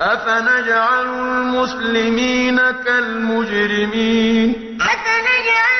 أفنجعل المسلمين كالمجرمين؟ أفنجعل